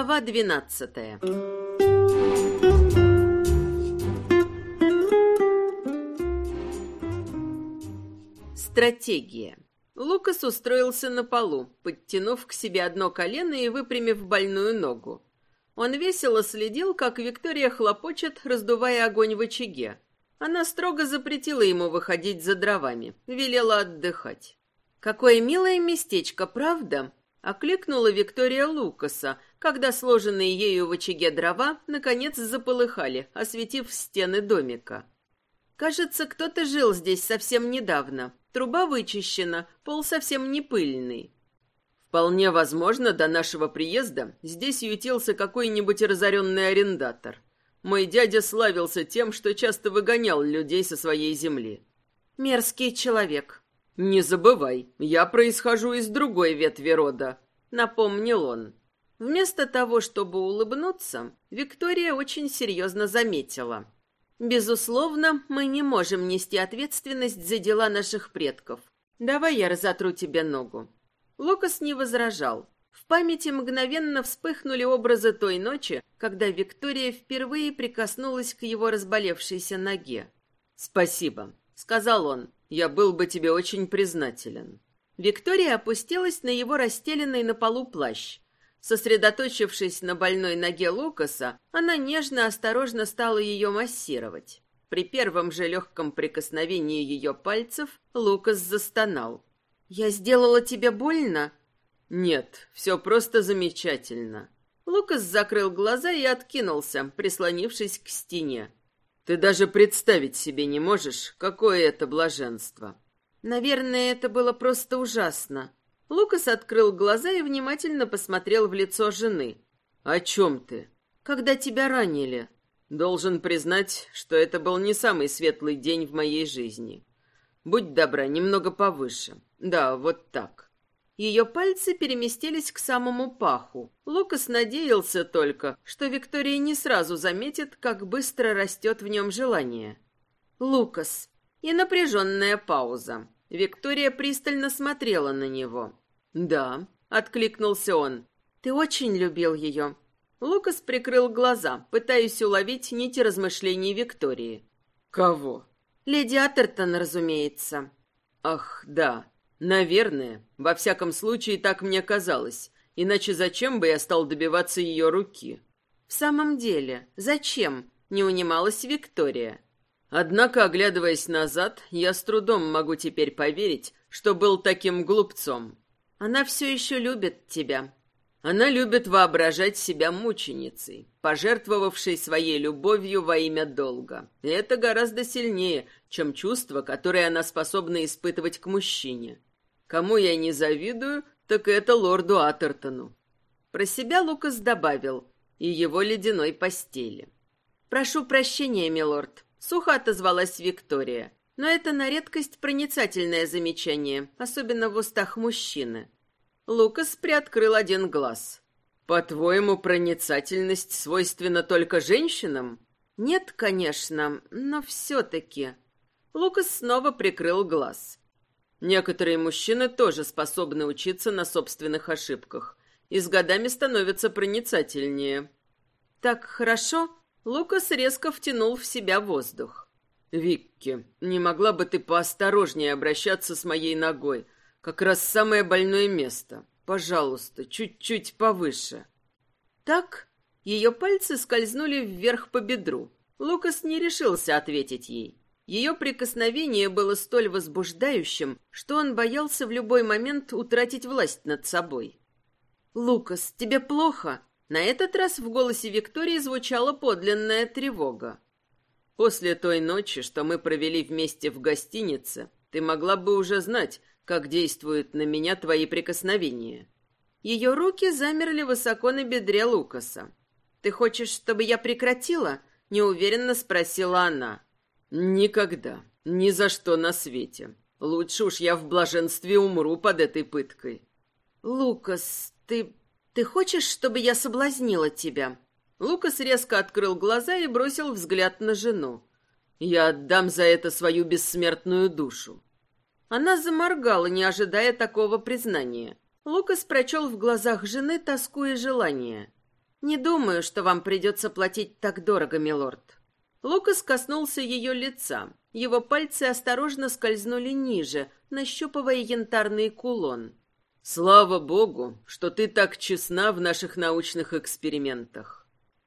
Глава двенадцатая Стратегия Лукас устроился на полу, подтянув к себе одно колено и выпрямив больную ногу. Он весело следил, как Виктория хлопочет, раздувая огонь в очаге. Она строго запретила ему выходить за дровами, велела отдыхать. «Какое милое местечко, правда?» — окликнула Виктория Лукаса, когда сложенные ею в очаге дрова наконец заполыхали, осветив стены домика. «Кажется, кто-то жил здесь совсем недавно. Труба вычищена, пол совсем не пыльный». «Вполне возможно, до нашего приезда здесь ютился какой-нибудь разоренный арендатор. Мой дядя славился тем, что часто выгонял людей со своей земли». «Мерзкий человек», «Не забывай, я происхожу из другой ветви рода», — напомнил он. Вместо того, чтобы улыбнуться, Виктория очень серьезно заметила. «Безусловно, мы не можем нести ответственность за дела наших предков. Давай я разотру тебе ногу». Лукас не возражал. В памяти мгновенно вспыхнули образы той ночи, когда Виктория впервые прикоснулась к его разболевшейся ноге. «Спасибо», — сказал он. Я был бы тебе очень признателен. Виктория опустилась на его расстеленный на полу плащ. Сосредоточившись на больной ноге Лукаса, она нежно, осторожно стала ее массировать. При первом же легком прикосновении ее пальцев Лукас застонал. «Я сделала тебе больно?» «Нет, все просто замечательно». Лукас закрыл глаза и откинулся, прислонившись к стене. Ты даже представить себе не можешь, какое это блаженство. Наверное, это было просто ужасно. Лукас открыл глаза и внимательно посмотрел в лицо жены. О чем ты? Когда тебя ранили. Должен признать, что это был не самый светлый день в моей жизни. Будь добра, немного повыше. Да, вот так. Ее пальцы переместились к самому паху. Лукас надеялся только, что Виктория не сразу заметит, как быстро растет в нем желание. «Лукас». И напряженная пауза. Виктория пристально смотрела на него. «Да», — откликнулся он. «Ты очень любил ее». Лукас прикрыл глаза, пытаясь уловить нити размышлений Виктории. «Кого?» «Леди Атертон, разумеется». «Ах, да. Наверное. Во всяком случае, так мне казалось. Иначе зачем бы я стал добиваться ее руки? В самом деле, зачем? Не унималась Виктория. Однако, оглядываясь назад, я с трудом могу теперь поверить, что был таким глупцом. Она все еще любит тебя. Она любит воображать себя мученицей, пожертвовавшей своей любовью во имя долга. И это гораздо сильнее, чем чувство, которое она способна испытывать к мужчине. Кому я не завидую, так это лорду Атертону. Про себя Лукас добавил и его ледяной постели. «Прошу прощения, милорд», — сухо отозвалась Виктория. «Но это на редкость проницательное замечание, особенно в устах мужчины». Лукас приоткрыл один глаз. «По-твоему, проницательность свойственна только женщинам?» «Нет, конечно, но все-таки...» Лукас снова прикрыл глаз. Некоторые мужчины тоже способны учиться на собственных ошибках и с годами становятся проницательнее. Так хорошо, Лукас резко втянул в себя воздух. Викки, не могла бы ты поосторожнее обращаться с моей ногой? Как раз самое больное место. Пожалуйста, чуть-чуть повыше. Так ее пальцы скользнули вверх по бедру. Лукас не решился ответить ей. Ее прикосновение было столь возбуждающим, что он боялся в любой момент утратить власть над собой. «Лукас, тебе плохо?» На этот раз в голосе Виктории звучала подлинная тревога. «После той ночи, что мы провели вместе в гостинице, ты могла бы уже знать, как действуют на меня твои прикосновения». Ее руки замерли высоко на бедре Лукаса. «Ты хочешь, чтобы я прекратила?» — неуверенно спросила она. Никогда. Ни за что на свете. Лучше уж я в блаженстве умру под этой пыткой. Лукас, ты... ты хочешь, чтобы я соблазнила тебя? Лукас резко открыл глаза и бросил взгляд на жену. Я отдам за это свою бессмертную душу. Она заморгала, не ожидая такого признания. Лукас прочел в глазах жены тоску и желание. «Не думаю, что вам придется платить так дорого, милорд». Лукас коснулся ее лица. Его пальцы осторожно скользнули ниже, нащупывая янтарный кулон. «Слава богу, что ты так честна в наших научных экспериментах».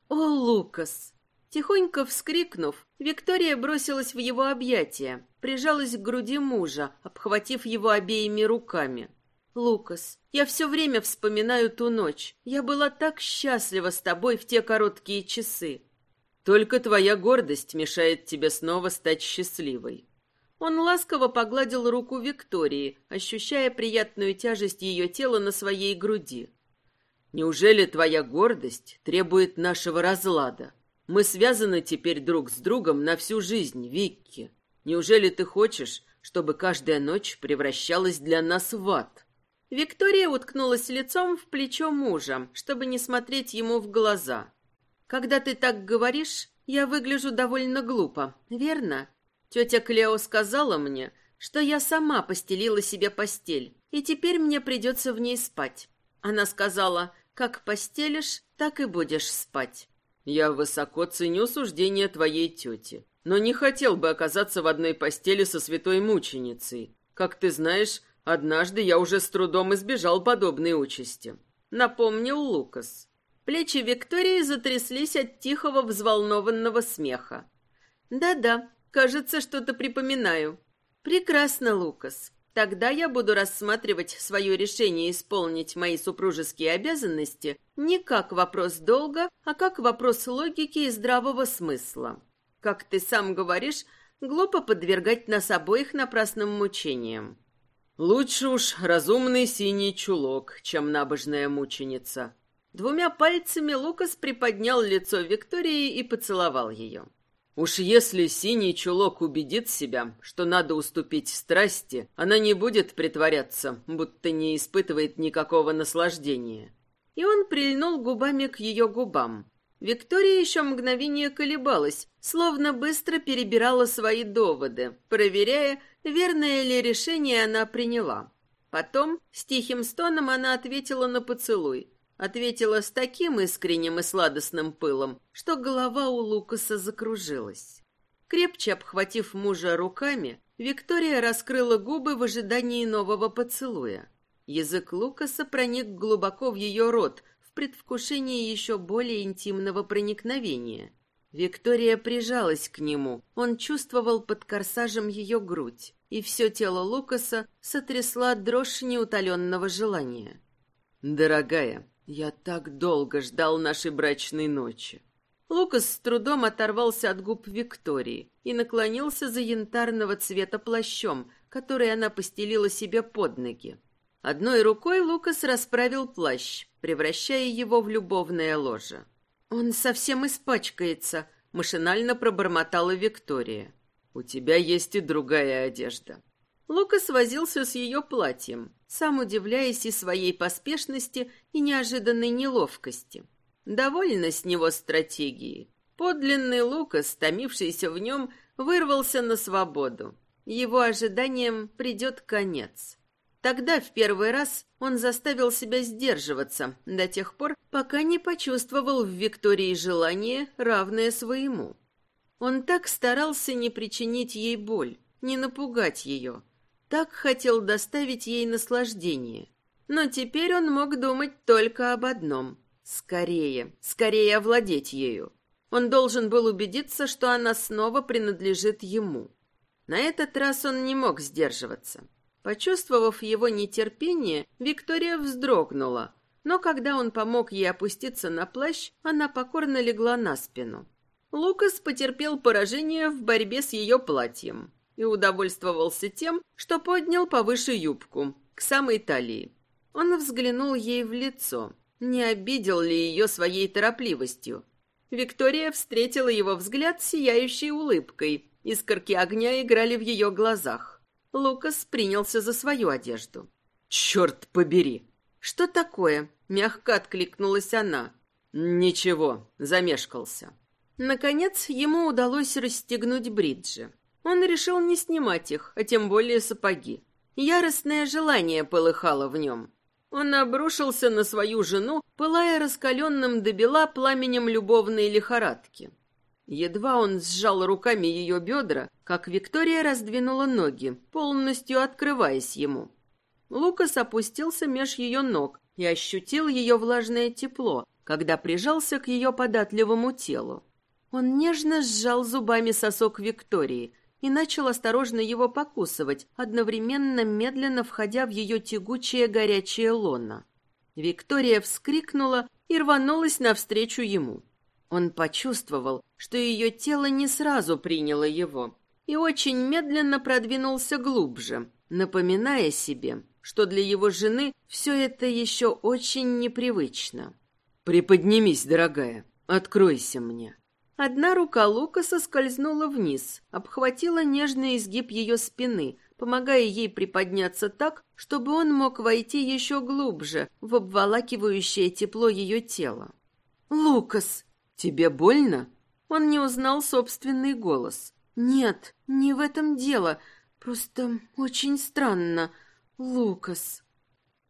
«О, Лукас!» Тихонько вскрикнув, Виктория бросилась в его объятия, прижалась к груди мужа, обхватив его обеими руками. «Лукас, я все время вспоминаю ту ночь. Я была так счастлива с тобой в те короткие часы». «Только твоя гордость мешает тебе снова стать счастливой». Он ласково погладил руку Виктории, ощущая приятную тяжесть ее тела на своей груди. «Неужели твоя гордость требует нашего разлада? Мы связаны теперь друг с другом на всю жизнь, Викки. Неужели ты хочешь, чтобы каждая ночь превращалась для нас в ад?» Виктория уткнулась лицом в плечо мужа, чтобы не смотреть ему в глаза. «Когда ты так говоришь, я выгляжу довольно глупо, верно? Тетя Клео сказала мне, что я сама постелила себе постель, и теперь мне придется в ней спать. Она сказала, как постелишь, так и будешь спать». «Я высоко ценю суждение твоей тети, но не хотел бы оказаться в одной постели со святой мученицей. Как ты знаешь, Однажды я уже с трудом избежал подобной участи. Напомнил Лукас. Плечи Виктории затряслись от тихого взволнованного смеха. «Да-да, кажется, что-то припоминаю. Прекрасно, Лукас. Тогда я буду рассматривать свое решение исполнить мои супружеские обязанности не как вопрос долга, а как вопрос логики и здравого смысла. Как ты сам говоришь, глупо подвергать нас обоих напрасным мучениям. Лучше уж разумный синий чулок, чем набожная мученица. Двумя пальцами Лукас приподнял лицо Виктории и поцеловал ее. Уж если синий чулок убедит себя, что надо уступить страсти, она не будет притворяться, будто не испытывает никакого наслаждения. И он прильнул губами к ее губам. Виктория еще мгновение колебалась, словно быстро перебирала свои доводы, проверяя, верное ли решение она приняла. Потом с тихим стоном она ответила на поцелуй. Ответила с таким искренним и сладостным пылом, что голова у Лукаса закружилась. Крепче обхватив мужа руками, Виктория раскрыла губы в ожидании нового поцелуя. Язык Лукаса проник глубоко в ее рот в предвкушении еще более интимного проникновения. Виктория прижалась к нему. Он чувствовал под корсажем ее грудь, и все тело Лукаса сотрясла дрожь неутоленного желания. «Дорогая, я так долго ждал нашей брачной ночи». Лукас с трудом оторвался от губ Виктории и наклонился за янтарного цвета плащом, который она постелила себе под ноги. Одной рукой Лукас расправил плащ, превращая его в любовное ложе. «Он совсем испачкается», — машинально пробормотала Виктория. «У тебя есть и другая одежда». Лукас возился с ее платьем, сам удивляясь и своей поспешности, и неожиданной неловкости. Довольно с него стратегии. Подлинный Лукас, томившийся в нем, вырвался на свободу. Его ожиданиям придет конец. Тогда в первый раз он заставил себя сдерживаться до тех пор, пока не почувствовал в Виктории желание, равное своему. Он так старался не причинить ей боль, не напугать ее, так хотел доставить ей наслаждение. Но теперь он мог думать только об одном — скорее, скорее овладеть ею. Он должен был убедиться, что она снова принадлежит ему. На этот раз он не мог сдерживаться. Почувствовав его нетерпение, Виктория вздрогнула, но когда он помог ей опуститься на плащ, она покорно легла на спину. Лукас потерпел поражение в борьбе с ее платьем и удовольствовался тем, что поднял повыше юбку, к самой талии. Он взглянул ей в лицо, не обидел ли ее своей торопливостью. Виктория встретила его взгляд сияющей улыбкой, искорки огня играли в ее глазах. Лукас принялся за свою одежду. «Черт побери!» «Что такое?» — мягко откликнулась она. «Ничего, замешкался». Наконец, ему удалось расстегнуть бриджи. Он решил не снимать их, а тем более сапоги. Яростное желание полыхало в нем. Он обрушился на свою жену, пылая раскаленным до бела пламенем любовной лихорадки. Едва он сжал руками ее бедра, как Виктория раздвинула ноги, полностью открываясь ему. Лукас опустился меж ее ног и ощутил ее влажное тепло, когда прижался к ее податливому телу. Он нежно сжал зубами сосок Виктории и начал осторожно его покусывать, одновременно медленно входя в ее тягучее горячее лоно. Виктория вскрикнула и рванулась навстречу ему. Он почувствовал, что ее тело не сразу приняло его, и очень медленно продвинулся глубже, напоминая себе, что для его жены все это еще очень непривычно. «Приподнимись, дорогая, откройся мне». Одна рука Лукаса скользнула вниз, обхватила нежный изгиб ее спины, помогая ей приподняться так, чтобы он мог войти еще глубже в обволакивающее тепло ее тела. «Лукас!» «Тебе больно?» Он не узнал собственный голос. «Нет, не в этом дело. Просто очень странно. Лукас».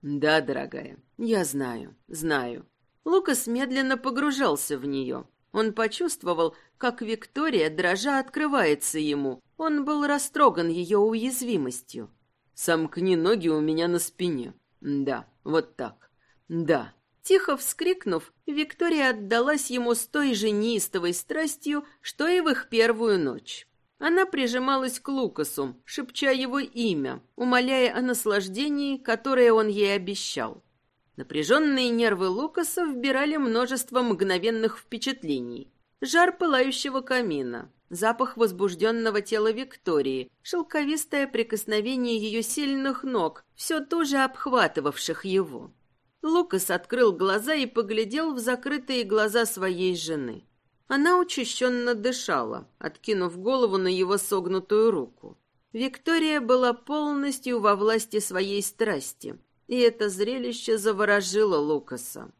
«Да, дорогая, я знаю, знаю». Лукас медленно погружался в нее. Он почувствовал, как Виктория, дрожа, открывается ему. Он был растроган ее уязвимостью. «Сомкни ноги у меня на спине. Да, вот так. Да, Тихо вскрикнув, Виктория отдалась ему с той же неистовой страстью, что и в их первую ночь. Она прижималась к Лукасу, шепча его имя, умоляя о наслаждении, которое он ей обещал. Напряженные нервы Лукаса вбирали множество мгновенных впечатлений. Жар пылающего камина, запах возбужденного тела Виктории, шелковистое прикосновение ее сильных ног, все тоже обхватывавших его. Лукас открыл глаза и поглядел в закрытые глаза своей жены. Она учащенно дышала, откинув голову на его согнутую руку. Виктория была полностью во власти своей страсти, и это зрелище заворожило Лукаса.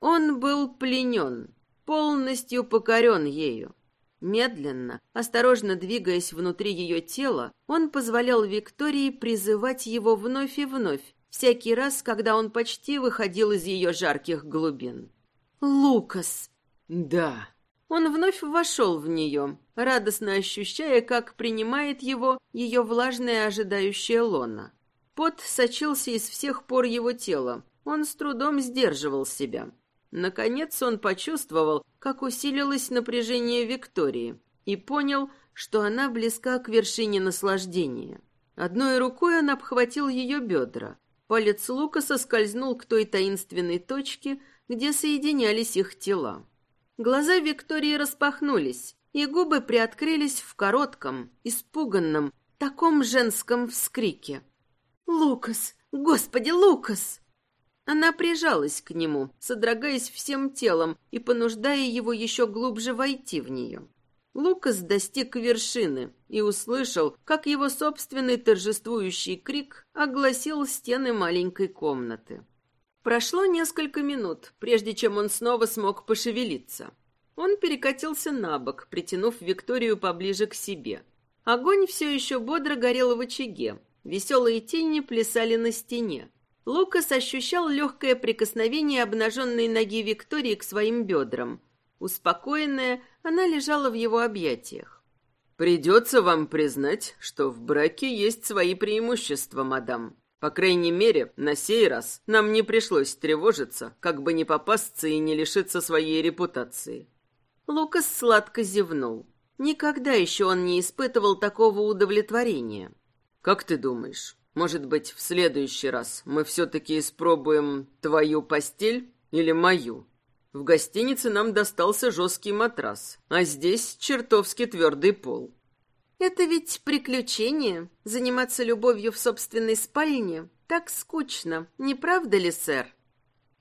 Он был пленен, полностью покорен ею. Медленно, осторожно двигаясь внутри ее тела, он позволял Виктории призывать его вновь и вновь, всякий раз, когда он почти выходил из ее жарких глубин. «Лукас!» «Да!» Он вновь вошел в нее, радостно ощущая, как принимает его ее влажное ожидающее лона. Пот сочился из всех пор его тела. Он с трудом сдерживал себя. Наконец он почувствовал, как усилилось напряжение Виктории, и понял, что она близка к вершине наслаждения. Одной рукой он обхватил ее бедра, Палец Лукаса скользнул к той таинственной точке, где соединялись их тела. Глаза Виктории распахнулись, и губы приоткрылись в коротком, испуганном, таком женском вскрике. «Лукас! Господи, Лукас!» Она прижалась к нему, содрогаясь всем телом и понуждая его еще глубже войти в нее. Лукас достиг вершины и услышал, как его собственный торжествующий крик огласил стены маленькой комнаты. Прошло несколько минут, прежде чем он снова смог пошевелиться. Он перекатился на бок, притянув Викторию поближе к себе. Огонь все еще бодро горел в очаге. Веселые тени плясали на стене. Лукас ощущал легкое прикосновение обнаженной ноги Виктории к своим бедрам. Успокоенная, она лежала в его объятиях. «Придется вам признать, что в браке есть свои преимущества, мадам. По крайней мере, на сей раз нам не пришлось тревожиться, как бы не попасться и не лишиться своей репутации». Лукас сладко зевнул. Никогда еще он не испытывал такого удовлетворения. «Как ты думаешь, может быть, в следующий раз мы все-таки испробуем твою постель или мою?» В гостинице нам достался жесткий матрас, а здесь чертовски твердый пол. Это ведь приключение, заниматься любовью в собственной спальне. Так скучно, не правда ли, сэр?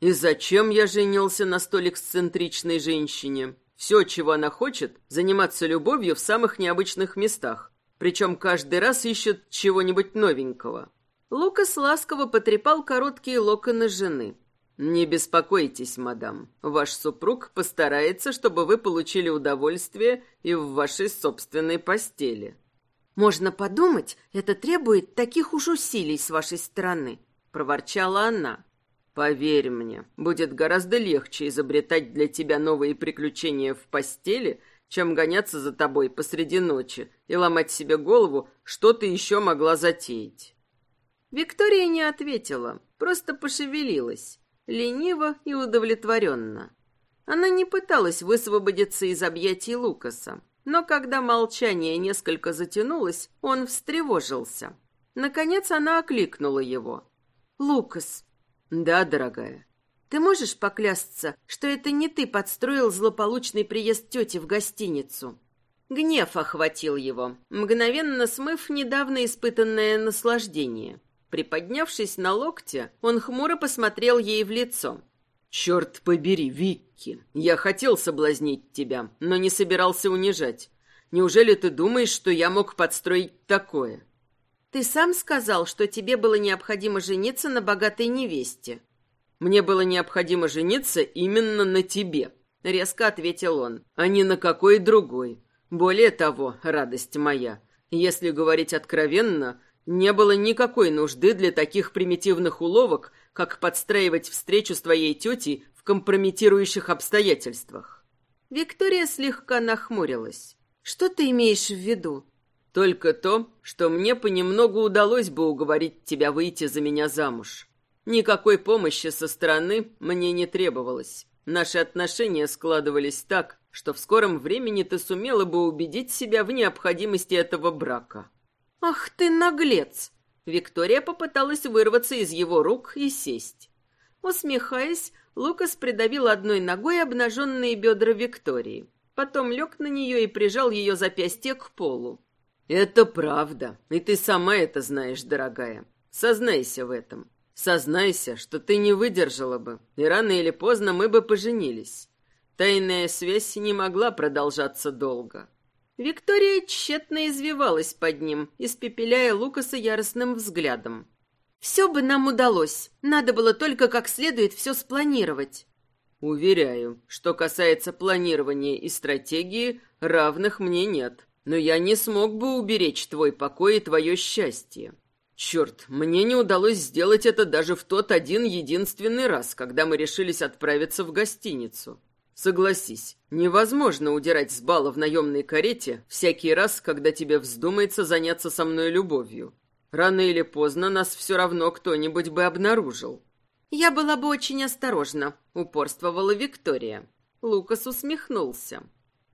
И зачем я женился на столь эксцентричной женщине? Все, чего она хочет, заниматься любовью в самых необычных местах. Причем каждый раз ищет чего-нибудь новенького. Лукас ласково потрепал короткие локоны жены. «Не беспокойтесь, мадам. Ваш супруг постарается, чтобы вы получили удовольствие и в вашей собственной постели». «Можно подумать, это требует таких уж усилий с вашей стороны», — проворчала она. Поверь мне, будет гораздо легче изобретать для тебя новые приключения в постели, чем гоняться за тобой посреди ночи и ломать себе голову, что ты еще могла затеять. Виктория не ответила, просто пошевелилась, лениво и удовлетворенно. Она не пыталась высвободиться из объятий Лукаса, но когда молчание несколько затянулось, он встревожился. Наконец она окликнула его. «Лукас, «Да, дорогая». «Ты можешь поклясться, что это не ты подстроил злополучный приезд тети в гостиницу?» Гнев охватил его, мгновенно смыв недавно испытанное наслаждение. Приподнявшись на локте, он хмуро посмотрел ей в лицо. «Черт побери, Викки, я хотел соблазнить тебя, но не собирался унижать. Неужели ты думаешь, что я мог подстроить такое?» Ты сам сказал, что тебе было необходимо жениться на богатой невесте. Мне было необходимо жениться именно на тебе, резко ответил он, а не на какой другой. Более того, радость моя, если говорить откровенно, не было никакой нужды для таких примитивных уловок, как подстраивать встречу с твоей тетей в компрометирующих обстоятельствах. Виктория слегка нахмурилась. Что ты имеешь в виду? Только то, что мне понемногу удалось бы уговорить тебя выйти за меня замуж. Никакой помощи со стороны мне не требовалось. Наши отношения складывались так, что в скором времени ты сумела бы убедить себя в необходимости этого брака. Ах ты наглец! Виктория попыталась вырваться из его рук и сесть. Усмехаясь, Лукас придавил одной ногой обнаженные бедра Виктории. Потом лег на нее и прижал ее запястье к полу. «Это правда, и ты сама это знаешь, дорогая. Сознайся в этом. Сознайся, что ты не выдержала бы, и рано или поздно мы бы поженились. Тайная связь не могла продолжаться долго». Виктория тщетно извивалась под ним, испепеляя Лукаса яростным взглядом. «Все бы нам удалось. Надо было только как следует все спланировать». «Уверяю, что касается планирования и стратегии, равных мне нет но я не смог бы уберечь твой покой и твое счастье. Черт, мне не удалось сделать это даже в тот один единственный раз, когда мы решились отправиться в гостиницу. Согласись, невозможно удирать с бала в наемной карете всякий раз, когда тебе вздумается заняться со мной любовью. Рано или поздно нас все равно кто-нибудь бы обнаружил. Я была бы очень осторожна, упорствовала Виктория. Лукас усмехнулся.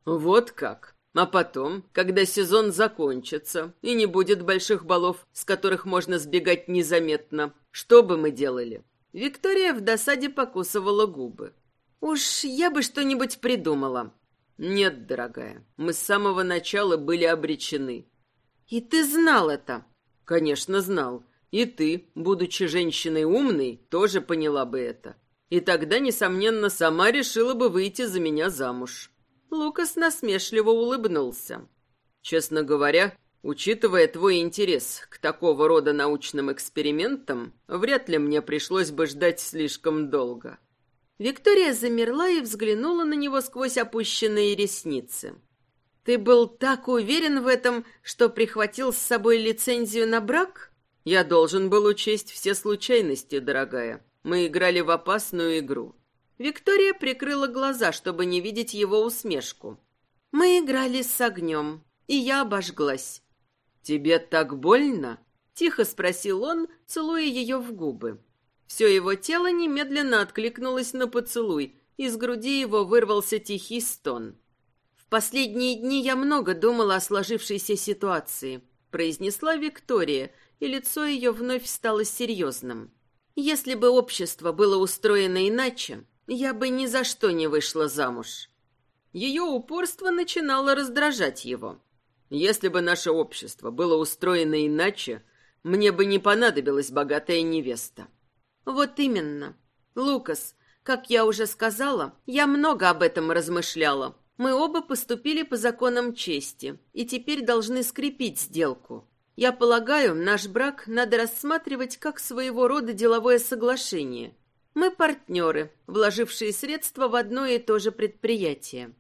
Вот как. А потом, когда сезон закончится и не будет больших балов, с которых можно сбегать незаметно, что бы мы делали? Виктория в досаде покусывала губы. Уж я бы что-нибудь придумала. Нет, дорогая, мы с самого начала были обречены. И ты знал это? Конечно, знал. И ты, будучи женщиной умной, тоже поняла бы это. И тогда, несомненно, сама решила бы выйти за меня замуж. Лукас насмешливо улыбнулся. «Честно говоря, учитывая твой интерес к такого рода научным экспериментам, вряд ли мне пришлось бы ждать слишком долго». Виктория замерла и взглянула на него сквозь опущенные ресницы. «Ты был так уверен в этом, что прихватил с собой лицензию на брак?» «Я должен был учесть все случайности, дорогая. Мы играли в опасную игру. Виктория прикрыла глаза, чтобы не видеть его усмешку. «Мы играли с огнем, и я обожглась». «Тебе так больно?» — тихо спросил он, целуя ее в губы. Все его тело немедленно откликнулось на поцелуй, из груди его вырвался тихий стон. «В последние дни я много думала о сложившейся ситуации», — произнесла Виктория, и лицо ее вновь стало серьезным. «Если бы общество было устроено иначе, я бы ни за что не вышла замуж. Ее упорство начинало раздражать его. Если бы наше общество было устроено иначе, мне бы не понадобилась богатая невеста. Вот именно. Лукас, как я уже сказала, я много об этом размышляла. Мы оба поступили по законам чести и теперь должны скрепить сделку. Я полагаю, наш брак надо рассматривать как своего рода деловое соглашение – мы партнеры, вложившие средства в одно и то же предприятие.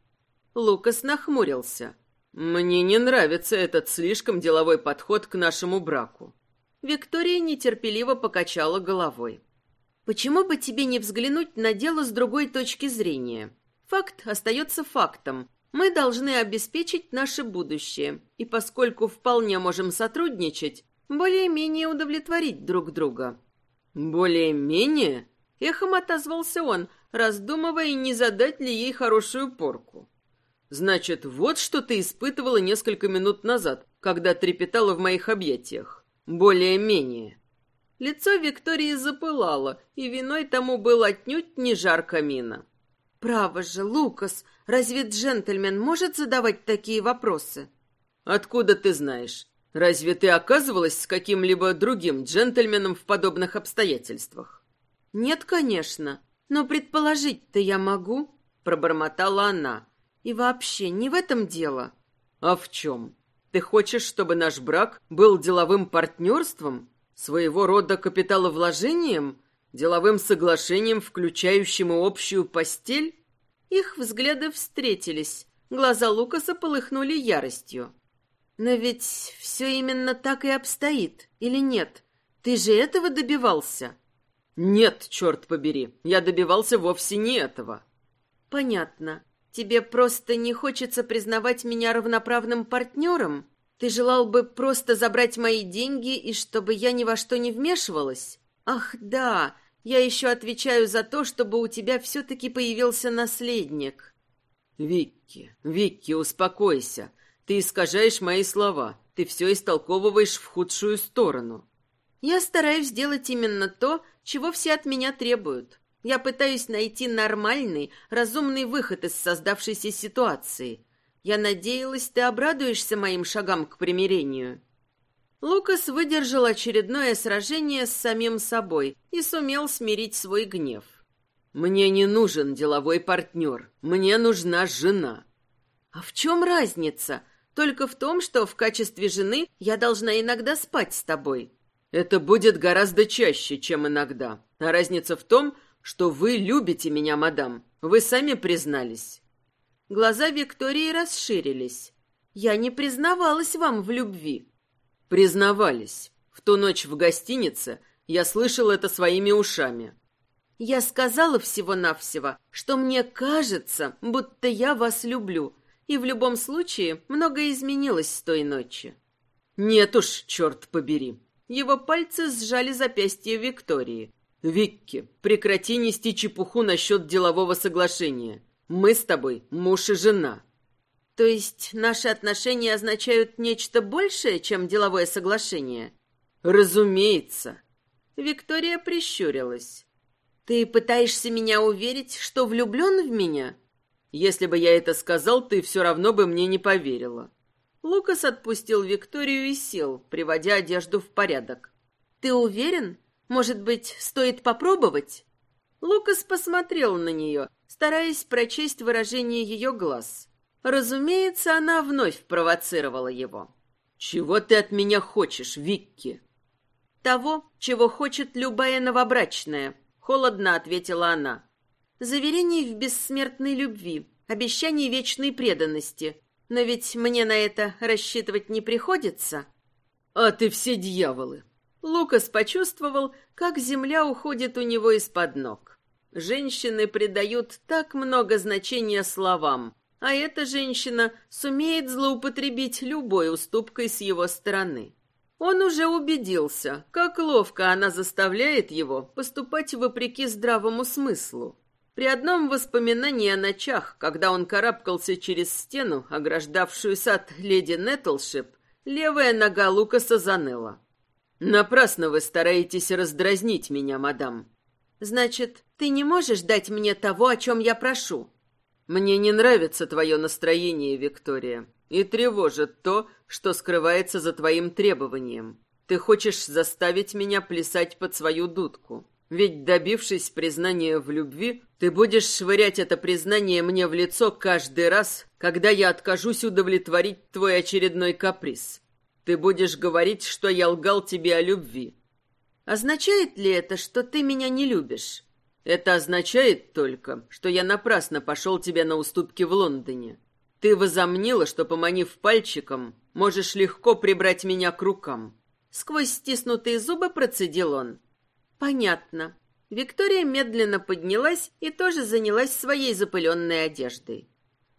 Лукас нахмурился. Мне не нравится этот слишком деловой подход к нашему браку. Виктория нетерпеливо покачала головой. Почему бы тебе не взглянуть на дело с другой точки зрения? Факт остается фактом. Мы должны обеспечить наше будущее, и поскольку вполне можем сотрудничать, более-менее удовлетворить друг друга. Более-менее? Эхом отозвался он, раздумывая, не задать ли ей хорошую порку. Значит, вот что ты испытывала несколько минут назад, когда трепетала в моих объятиях. Более-менее. Лицо Виктории запылало, и виной тому был отнюдь не жар камина. «Право же, Лукас, разве джентльмен может задавать такие вопросы?» «Откуда ты знаешь? Разве ты оказывалась с каким-либо другим джентльменом в подобных обстоятельствах?» «Нет, конечно, но предположить-то я могу», — пробормотала она. «И вообще, не в этом дело». «А в чем? Ты хочешь, чтобы наш брак был деловым партнерством? Своего рода капиталовложением? Деловым соглашением, включающим и общую постель? Их взгляды встретились. Глаза Лукаса полыхнули яростью. Но ведь все именно так и обстоит, или нет? Ты же этого добивался? Нет, черт побери, я добивался вовсе не этого. Понятно. Тебе просто не хочется признавать меня равноправным партнером? Ты желал бы просто забрать мои деньги и чтобы я ни во что не вмешивалась? Ах, да, я еще отвечаю за то, чтобы у тебя все-таки появился наследник. Викки, Викки, успокойся. Ты искажаешь мои слова. Ты все истолковываешь в худшую сторону. Я стараюсь сделать именно то, чего все от меня требуют. Я пытаюсь найти нормальный, разумный выход из создавшейся ситуации. Я надеялась, ты обрадуешься моим шагам к примирению. Лукас выдержал очередное сражение с самим собой и сумел смирить свой гнев. «Мне не нужен деловой партнер. Мне нужна жена». «А в чем разница? Только в том, что в качестве жены я должна иногда спать с тобой». «Это будет гораздо чаще, чем иногда. А разница в том, что вы любите меня, мадам. Вы сами признались». Глаза Виктории расширились. «Я не признавалась вам в любви». Признавались. В ту ночь в гостинице я слышал это своими ушами. Я сказала всего-навсего, что мне кажется, будто я вас люблю, и в любом случае многое изменилось с той ночи. Нет уж, черт побери. Его пальцы сжали запястье Виктории. «Викки, прекрати нести чепуху насчет делового соглашения. Мы с тобой муж и жена. То есть наши отношения означают нечто большее, чем деловое соглашение? Разумеется. Виктория прищурилась. Ты пытаешься меня уверить, что влюблен в меня? Если бы я это сказал, ты все равно бы мне не поверила. Лукас отпустил Викторию и сел, приводя одежду в порядок. Ты уверен? Может быть, стоит попробовать? Лукас посмотрел на нее, стараясь прочесть выражение ее глаз. Разумеется, она вновь провоцировала его. «Чего ты от меня хочешь, Викки?» «Того, чего хочет любая новобрачная», — холодно ответила она. «Заверений в бессмертной любви, обещаний вечной преданности. Но ведь мне на это рассчитывать не приходится». «А ты все дьяволы!» Лукас почувствовал, как земля уходит у него из-под ног. Женщины придают так много значения словам, а эта женщина сумеет злоупотребить любой уступкой с его стороны. Он уже убедился, как ловко она заставляет его поступать вопреки здравому смыслу. При одном воспоминании о ночах, когда он карабкался через стену, ограждавшую сад леди Нетлшип, левая нога Лукаса заныла. «Напрасно вы стараетесь раздразнить меня, мадам». «Значит, ты не можешь дать мне того, о чем я прошу?» Мне не нравится твое настроение, Виктория, и тревожит то, что скрывается за твоим требованием. Ты хочешь заставить меня плясать под свою дудку. Ведь, добившись признания в любви, ты будешь швырять это признание мне в лицо каждый раз, когда я откажусь удовлетворить твой очередной каприз. Ты будешь говорить, что я лгал тебе о любви. Означает ли это, что ты меня не любишь? Это означает только, что я напрасно пошел тебе на уступки в Лондоне. Ты возомнила, что, поманив пальчиком, можешь легко прибрать меня к рукам. Сквозь стиснутые зубы процедил он. Понятно. Виктория медленно поднялась и тоже занялась своей запыленной одеждой.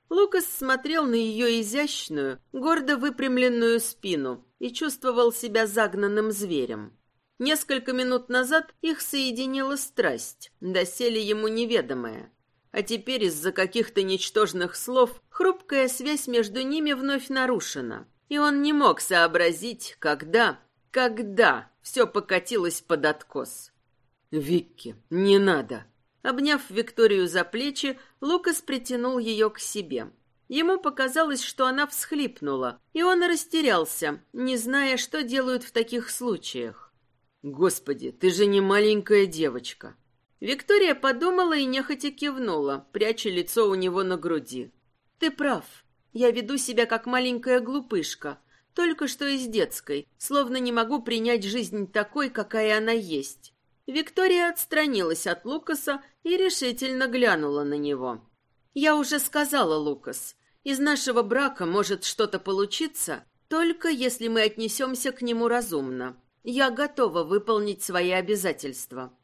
Лукас смотрел на ее изящную, гордо выпрямленную спину и чувствовал себя загнанным зверем. Несколько минут назад их соединила страсть, доселе ему неведомая. А теперь из-за каких-то ничтожных слов хрупкая связь между ними вновь нарушена. И он не мог сообразить, когда, когда все покатилось под откос. «Викки, не надо!» Обняв Викторию за плечи, Лукас притянул ее к себе. Ему показалось, что она всхлипнула, и он растерялся, не зная, что делают в таких случаях. «Господи, ты же не маленькая девочка!» Виктория подумала и нехотя кивнула, пряча лицо у него на груди. «Ты прав. Я веду себя как маленькая глупышка, только что из детской, словно не могу принять жизнь такой, какая она есть. Виктория отстранилась от Лукаса и решительно глянула на него. «Я уже сказала, Лукас, из нашего брака может что-то получиться, только если мы отнесемся к нему разумно. Я готова выполнить свои обязательства».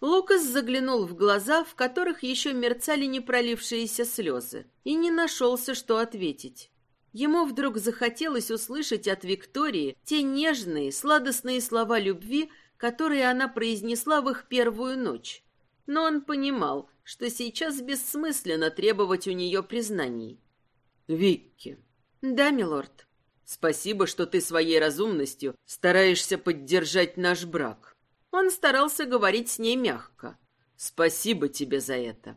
Лукас заглянул в глаза, в которых еще мерцали непролившиеся слезы, и не нашелся, что ответить. Ему вдруг захотелось услышать от Виктории те нежные, сладостные слова любви, которые она произнесла в их первую ночь. Но он понимал, что сейчас бессмысленно требовать у нее признаний. «Викки». «Да, милорд». «Спасибо, что ты своей разумностью стараешься поддержать наш брак». Он старался говорить с ней мягко. «Спасибо тебе за это».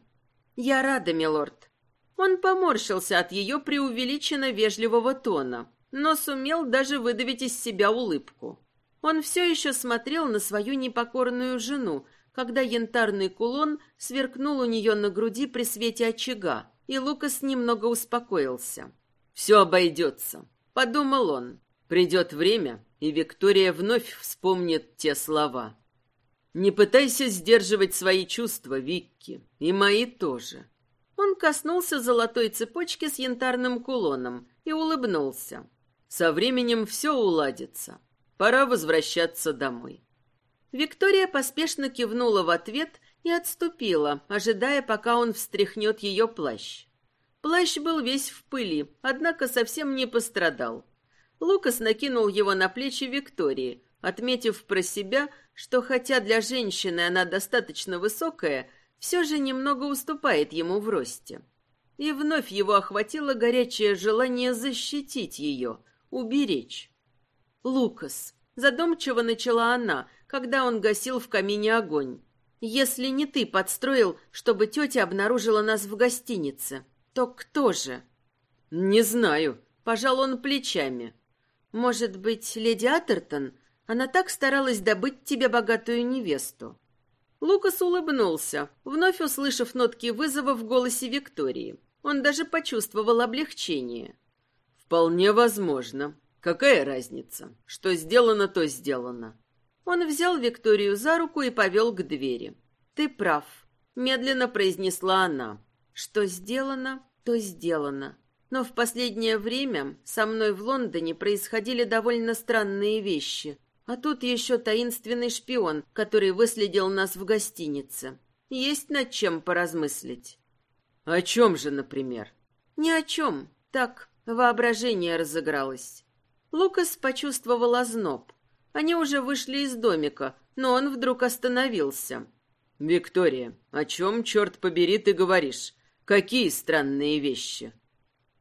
«Я рада, милорд». Он поморщился от ее преувеличенно вежливого тона, но сумел даже выдавить из себя улыбку. Он все еще смотрел на свою непокорную жену, когда янтарный кулон сверкнул у нее на груди при свете очага, и Лукас немного успокоился. «Все обойдется», — подумал он. «Придет время, и Виктория вновь вспомнит те слова». «Не пытайся сдерживать свои чувства, Викки, и мои тоже». Он коснулся золотой цепочки с янтарным кулоном и улыбнулся. «Со временем все уладится. Пора возвращаться домой. Виктория поспешно кивнула в ответ и отступила, ожидая, пока он встряхнет ее плащ. Плащ был весь в пыли, однако совсем не пострадал. Лукас накинул его на плечи Виктории, отметив про себя, что хотя для женщины она достаточно высокая, все же немного уступает ему в росте. И вновь его охватило горячее желание защитить ее, уберечь. «Лукас», — задумчиво начала она, когда он гасил в камине огонь. «Если не ты подстроил, чтобы тетя обнаружила нас в гостинице, то кто же?» «Не знаю», — пожал он плечами. «Может быть, леди Атертон? Она так старалась добыть тебе богатую невесту». Лукас улыбнулся, вновь услышав нотки вызова в голосе Виктории. Он даже почувствовал облегчение. «Вполне возможно», Какая разница? Что сделано, то сделано. Он взял Викторию за руку и повел к двери. «Ты прав», — медленно произнесла она. «Что сделано, то сделано. Но в последнее время со мной в Лондоне происходили довольно странные вещи. А тут еще таинственный шпион, который выследил нас в гостинице. Есть над чем поразмыслить». «О чем же, например?» «Ни о чем. Так, воображение разыгралось». Лукас почувствовал озноб. Они уже вышли из домика, но он вдруг остановился. «Виктория, о чем, черт побери, ты говоришь? Какие странные вещи?»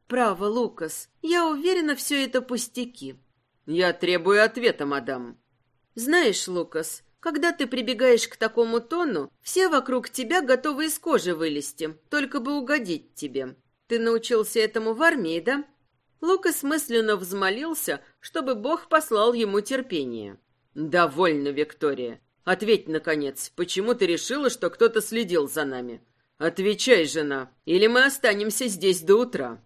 «Право, Лукас, я уверена, все это пустяки». «Я требую ответа, мадам». «Знаешь, Лукас, когда ты прибегаешь к такому тону, все вокруг тебя готовы из кожи вылезти, только бы угодить тебе. Ты научился этому в армии, да?» Лукас мысленно взмолился, чтобы Бог послал ему терпение. «Довольно, Виктория. Ответь, наконец, почему ты решила, что кто-то следил за нами? Отвечай, жена, или мы останемся здесь до утра».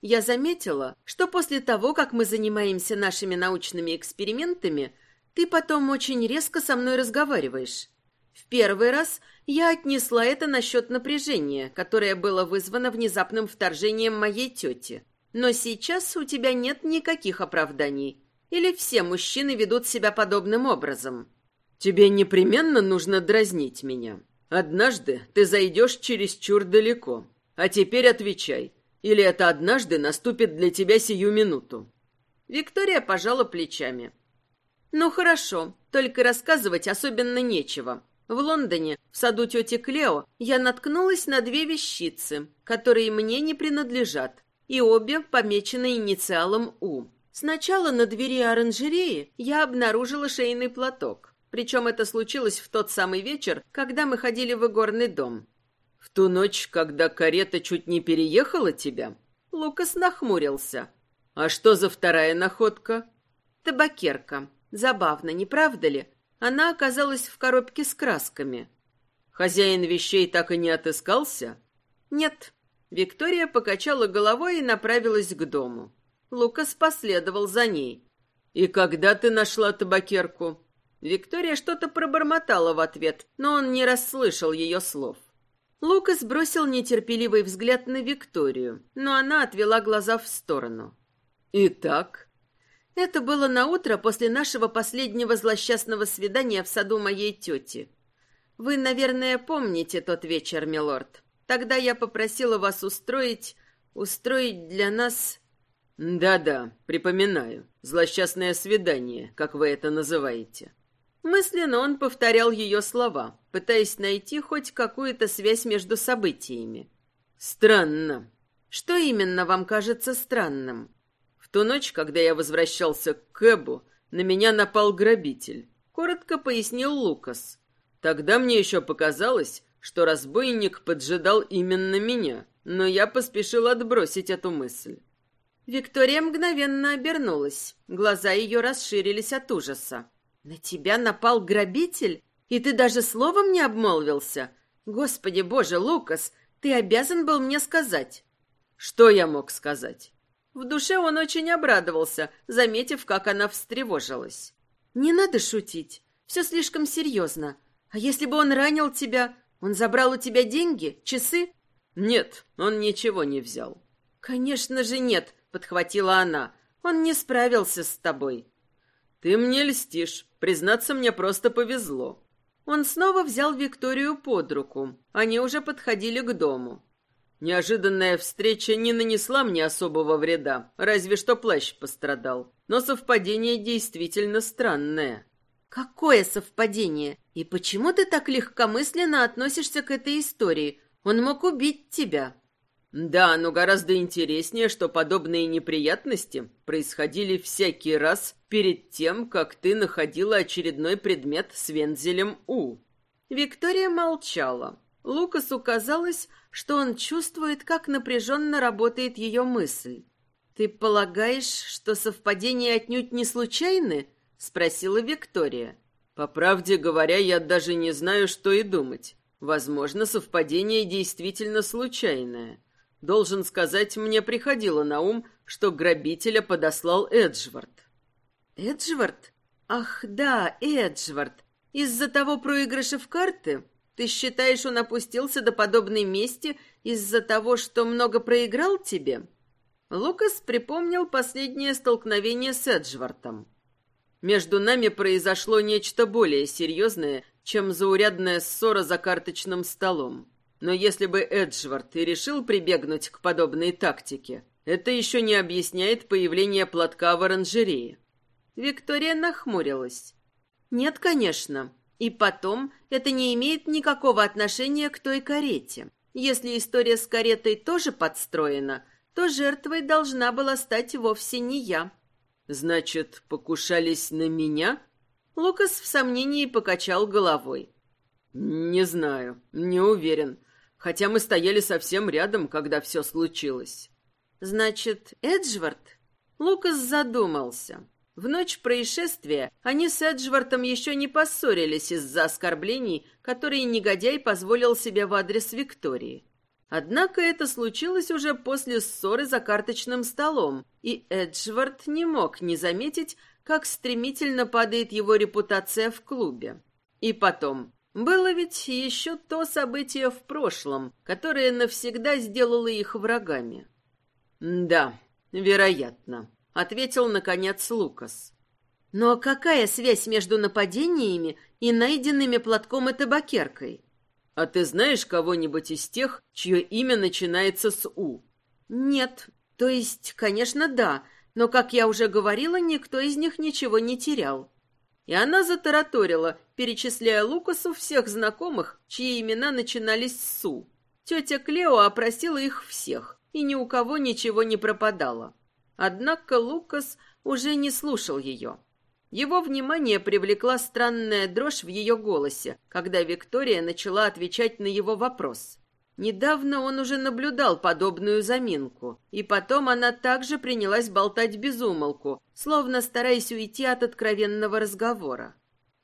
Я заметила, что после того, как мы занимаемся нашими научными экспериментами, ты потом очень резко со мной разговариваешь. В первый раз я отнесла это насчет напряжения, которое было вызвано внезапным вторжением моей тети. Но сейчас у тебя нет никаких оправданий. Или все мужчины ведут себя подобным образом? Тебе непременно нужно дразнить меня. Однажды ты зайдешь чересчур далеко. А теперь отвечай. Или это однажды наступит для тебя сию минуту?» Виктория пожала плечами. «Ну хорошо, только рассказывать особенно нечего. В Лондоне, в саду тети Клео, я наткнулась на две вещицы, которые мне не принадлежат, и обе помечены инициалом «У». Сначала на двери оранжереи я обнаружила шейный платок. Причем это случилось в тот самый вечер, когда мы ходили в игорный дом. В ту ночь, когда карета чуть не переехала тебя? Лукас нахмурился. А что за вторая находка? Табакерка. Забавно, не правда ли? Она оказалась в коробке с красками. Хозяин вещей так и не отыскался? Нет. Виктория покачала головой и направилась к дому. Лукас последовал за ней. «И когда ты нашла табакерку?» Виктория что-то пробормотала в ответ, но он не расслышал ее слов. Лукас бросил нетерпеливый взгляд на Викторию, но она отвела глаза в сторону. «Итак?» Это было на утро после нашего последнего злосчастного свидания в саду моей тети. Вы, наверное, помните тот вечер, милорд. Тогда я попросила вас устроить... устроить для нас... Да-да, припоминаю. Злосчастное свидание, как вы это называете. Мысленно он повторял ее слова, пытаясь найти хоть какую-то связь между событиями. Странно. Что именно вам кажется странным? В ту ночь, когда я возвращался к Кэбу, на меня напал грабитель. Коротко пояснил Лукас. Тогда мне еще показалось, что разбойник поджидал именно меня, но я поспешил отбросить эту мысль. Виктория мгновенно обернулась. Глаза ее расширились от ужаса. «На тебя напал грабитель? И ты даже словом не обмолвился? Господи боже, Лукас, ты обязан был мне сказать». «Что я мог сказать?» В душе он очень обрадовался, заметив, как она встревожилась. «Не надо шутить. Все слишком серьезно. А если бы он ранил тебя, он забрал у тебя деньги, часы?» «Нет, он ничего не взял». «Конечно же нет», — подхватила она. «Он не справился с тобой». «Ты мне льстишь. Признаться, мне просто повезло». Он снова взял Викторию под руку. Они уже подходили к дому. Неожиданная встреча не нанесла мне особого вреда, разве что плащ пострадал. Но совпадение действительно странное. Какое совпадение? И почему ты так легкомысленно относишься к этой истории? Он мог убить тебя. Да, но гораздо интереснее, что подобные неприятности происходили всякий раз перед тем, как ты находила очередной предмет с вензелем У. Виктория молчала. Лукасу казалось, что он чувствует, как напряженно работает ее мысль. «Ты полагаешь, что совпадения отнюдь не случайны?» — спросила Виктория. «По правде говоря, я даже не знаю, что и думать. Возможно, совпадение действительно случайное. Должен сказать, мне приходило на ум, что грабителя подослал Эджвард. Эджвард? Ах, да, Эджвард. Из-за того проигрыша в карты? Ты считаешь, он опустился до подобной мести из-за того, что много проиграл тебе? Лукас припомнил последнее столкновение с Эджвардом. Между нами произошло нечто более серьезное, чем заурядная ссора за карточным столом. Но если бы Эджвард и решил прибегнуть к подобной тактике, это еще не объясняет появление платка в оранжерее. Виктория нахмурилась. Нет, конечно. И потом, это не имеет никакого отношения к той карете. Если история с каретой тоже подстроена, то жертвой должна была стать вовсе не я. Значит, покушались на меня? Лукас в сомнении покачал головой. Не знаю, не уверен хотя мы стояли совсем рядом, когда все случилось. Значит, Эджвард? Лукас задумался. В ночь происшествия они с Эджвартом еще не поссорились из-за оскорблений, которые негодяй позволил себе в адрес Виктории. Однако это случилось уже после ссоры за карточным столом, и Эджвард не мог не заметить, как стремительно падает его репутация в клубе. И потом, было ведь еще то событие в прошлом, которое навсегда сделало их врагами. «Да, вероятно», — ответил, наконец, Лукас. Но какая связь между нападениями и найденными платком и табакеркой? А ты знаешь кого-нибудь из тех, чье имя начинается с «У»? Нет. То есть, конечно, да, но, как я уже говорила, никто из них ничего не терял. И она затараторила, перечисляя Лукасу всех знакомых, чьи имена начинались с «Су». Тетя Клео опросила их всех, и ни у кого ничего не пропадало. Однако Лукас уже не слушал ее. Его внимание привлекла странная дрожь в ее голосе, когда Виктория начала отвечать на его вопрос. Недавно он уже наблюдал подобную заминку, и потом она также принялась болтать без умолку, словно стараясь уйти от откровенного разговора.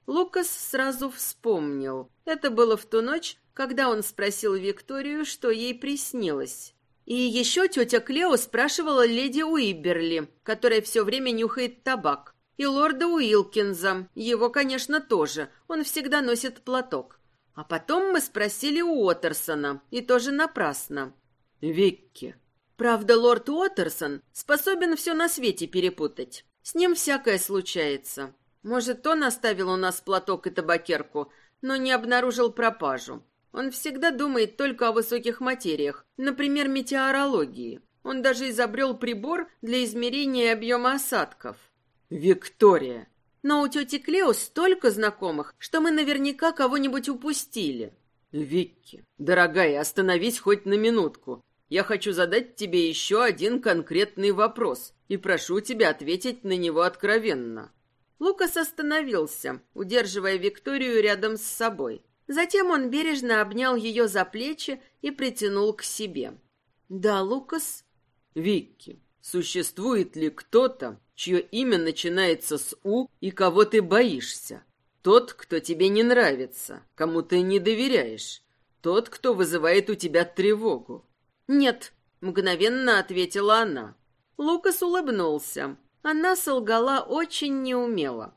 Лукас сразу вспомнил. Это было в ту ночь, когда он спросил Викторию, что ей приснилось. И еще тетя Клео спрашивала леди Уиберли, которая все время нюхает табак, и лорда Уилкинза. Его, конечно, тоже. Он всегда носит платок. А потом мы спросили у Отерсона, и тоже напрасно. Викки. Правда, лорд Уотерсон способен все на свете перепутать. С ним всякое случается. Может, он оставил у нас платок и табакерку, но не обнаружил пропажу. Он всегда думает только о высоких материях, например, метеорологии. Он даже изобрел прибор для измерения объема осадков. Виктория. Но у тети Клео столько знакомых, что мы наверняка кого-нибудь упустили. Викки, дорогая, остановись хоть на минутку. Я хочу задать тебе еще один конкретный вопрос и прошу тебя ответить на него откровенно. Лукас остановился, удерживая Викторию рядом с собой. Затем он бережно обнял ее за плечи и притянул к себе. «Да, Лукас?» «Викки, существует ли кто-то, чье имя начинается с «У» и кого ты боишься. Тот, кто тебе не нравится, кому ты не доверяешь. Тот, кто вызывает у тебя тревогу. «Нет», — мгновенно ответила она. Лукас улыбнулся. Она солгала очень неумело.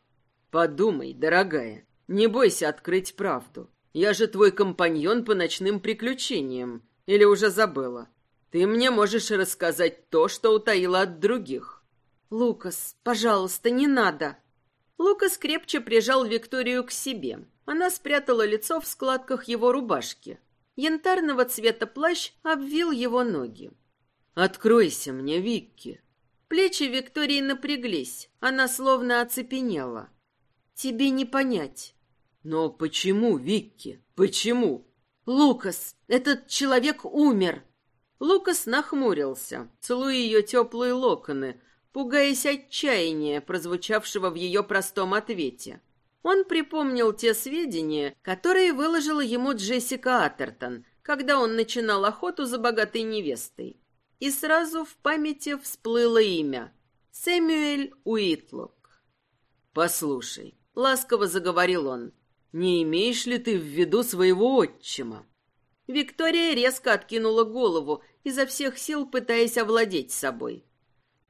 «Подумай, дорогая, не бойся открыть правду. Я же твой компаньон по ночным приключениям. Или уже забыла? Ты мне можешь рассказать то, что утаила от других. «Лукас, пожалуйста, не надо!» Лукас крепче прижал Викторию к себе. Она спрятала лицо в складках его рубашки. Янтарного цвета плащ обвил его ноги. «Откройся мне, Викки!» Плечи Виктории напряглись. Она словно оцепенела. «Тебе не понять». «Но почему, Викки? Почему?» «Лукас, этот человек умер!» Лукас нахмурился, целуя ее теплые локоны, пугаясь отчаяния, прозвучавшего в ее простом ответе. Он припомнил те сведения, которые выложила ему Джессика Атертон, когда он начинал охоту за богатой невестой. И сразу в памяти всплыло имя — Сэмюэль Уитлок. «Послушай», — ласково заговорил он, — «не имеешь ли ты в виду своего отчима?» Виктория резко откинула голову, изо всех сил пытаясь овладеть собой.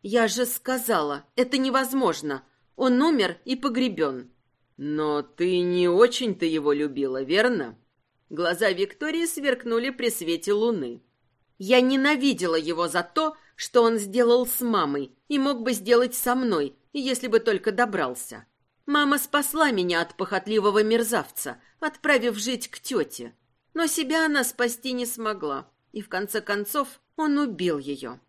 «Я же сказала, это невозможно. Он умер и погребен». «Но ты не очень-то его любила, верно?» Глаза Виктории сверкнули при свете луны. «Я ненавидела его за то, что он сделал с мамой и мог бы сделать со мной, если бы только добрался. Мама спасла меня от похотливого мерзавца, отправив жить к тете. Но себя она спасти не смогла, и в конце концов он убил ее».